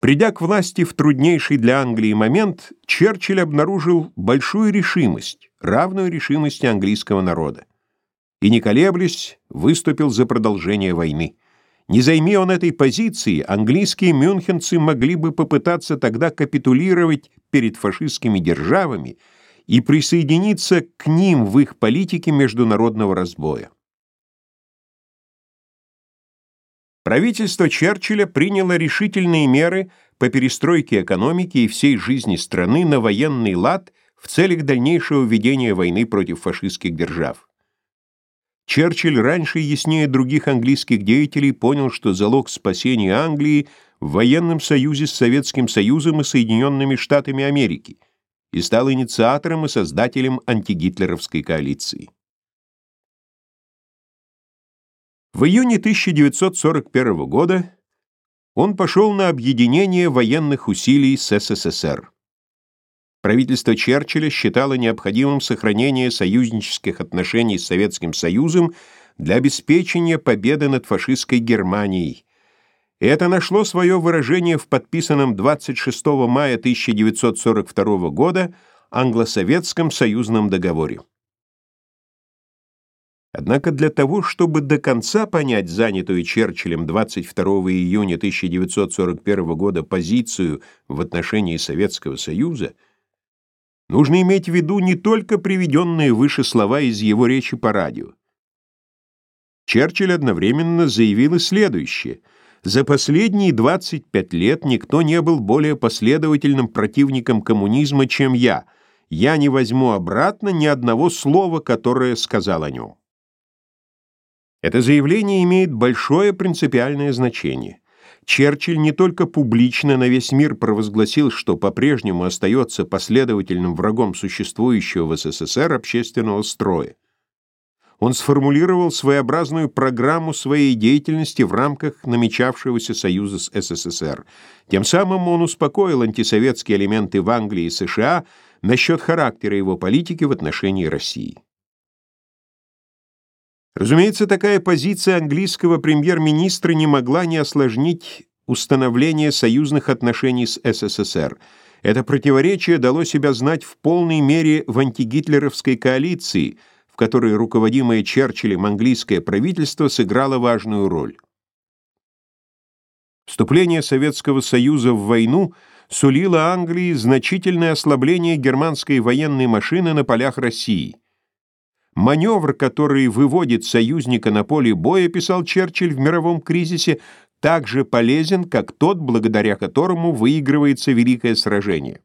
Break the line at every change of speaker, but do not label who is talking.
Придя к власти в труднейший для Англии момент, Черчилль обнаружил большую решимость, равную решимости английского народа. И, не колеблясь, выступил за продолжение войны. Не займи он этой позиции, английские мюнхенцы могли бы попытаться тогда капитулировать перед фашистскими державами и присоединиться к ним в их политике международного разбоя. Правительство Черчилля приняло решительные меры по перестройке экономики и всей жизни страны на военный лад в целях дальнейшего ведения войны против фашистских держав. Черчилль раньше яснее других английских деятелей понял, что залог спасения Англии в военном союзе с Советским Союзом и Соединенными Штатами Америки и стал инициатором и создателем антигитлеровской коалиции. В июне 1941 года он пошел на объединение военных усилий с СССР. Правительство Черчилля считало необходимым сохранение союзнических отношений с Советским Союзом для обеспечения победы над фашистской Германией. И это нашло свое выражение в подписанном 26 мая 1942 года англо-советском союзном договоре. Однако для того, чтобы до конца понять занятую Черчиллем 22 июня 1941 года позицию в отношении Советского Союза, нужно иметь в виду не только приведенные выше слова из его речи по радио. Черчилль одновременно заявил и следующее. За последние 25 лет никто не был более последовательным противником коммунизма, чем я. Я не возьму обратно ни одного слова, которое сказал о нем. Это заявление имеет большое принципиальное значение. Черчилль не только публично на весь мир провозгласил, что по-прежнему остается последовательным врагом существующего в СССР общественного строя. Он сформулировал своеобразную программу своей деятельности в рамках намечавшегося союза с СССР. Тем самым он успокоил антисоветские элементы в Англии и США насчет характера его политики в отношении России. Разумеется, такая позиция английского премьер-министра не могла не осложнить установление союзных отношений с СССР. Это противоречие дало себя знать в полной мере в антигитлеровской коалиции, в которой руководимое Черчиллем английское правительство сыграло важную роль. Вступление Советского Союза в войну сулило Англии значительное ослабление германской военной машины на полях России – Маневр, который выводит союзника на поле боя, писал Черчилль в мировом кризисе, так же полезен, как тот, благодаря которому выигрывается великое сражение.